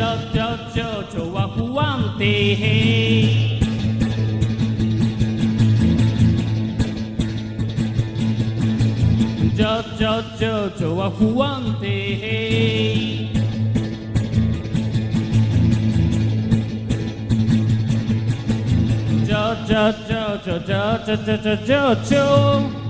cho cho cho cho wa huam te he cho cho cho cho wa huam te he cho cho cho cho cho cho cho cho cho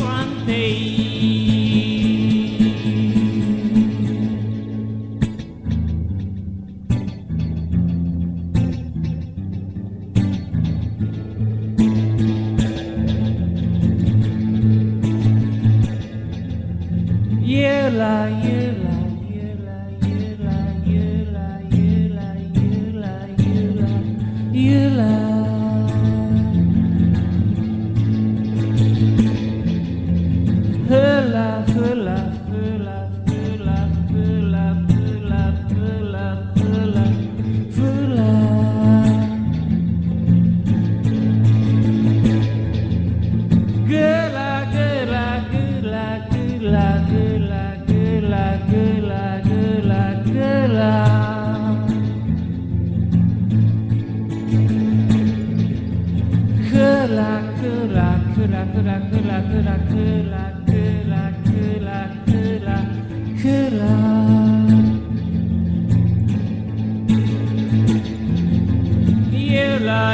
you lie, you lie.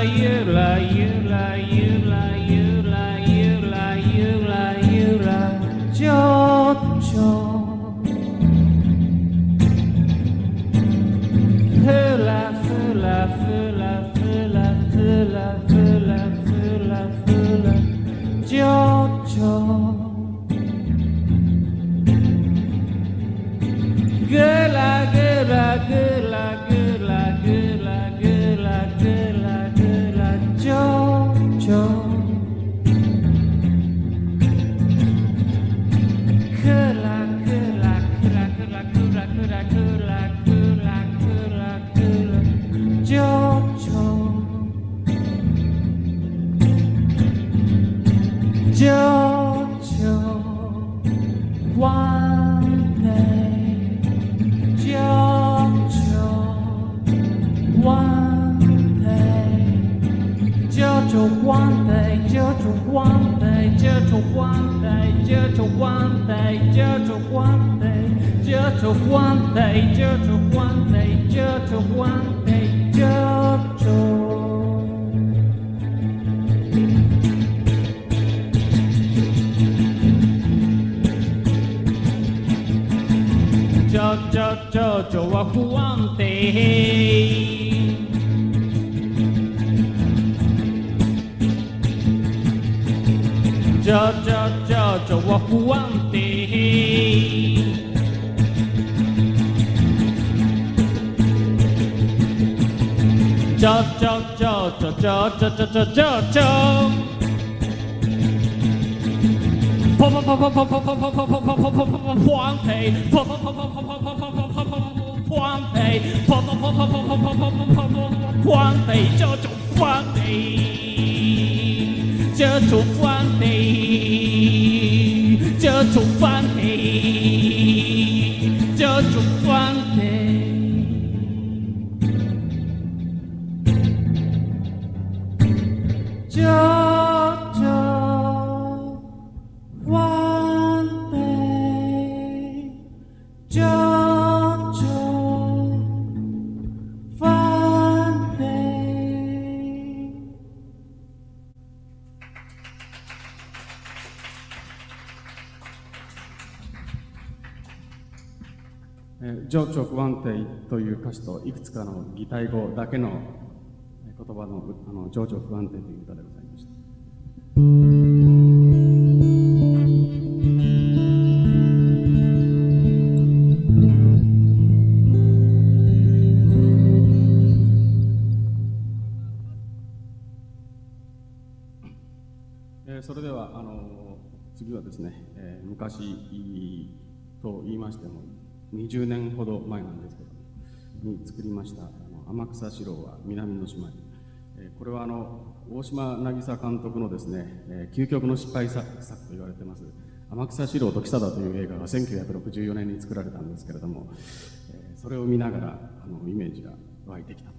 you lie, you lie, you lie. Joe. one day, just one day, just one day, just one day, just one day, just one day, just Cho cho cho cho wa huang te ょちょは不安定ちょちょちょちょちょちょちょちょちょちょ砰砰砰砰砰砰砰砰砰砰砰砰砰砰砰黄培，砰砰砰砰砰砰砰砰砰砰砰砰黄培，砰砰砰砰砰砰砰砰砰砰砰黄培，这种黄培，这种黄培， 重翻起。情緒不安定という歌詞といくつかの擬態語だけの言葉のあの情緒不安定という歌でございました。それではあの次はですね、えー昔と言いましても20年ほど前なんですけどに作りました天草四郎は南の島に、これはあの大島渚監督のですね、究極の失敗作と言われてます天草四郎と木貞という映画が1964年に作られたんですけれども、それを見ながらあのイメージが湧いてきた。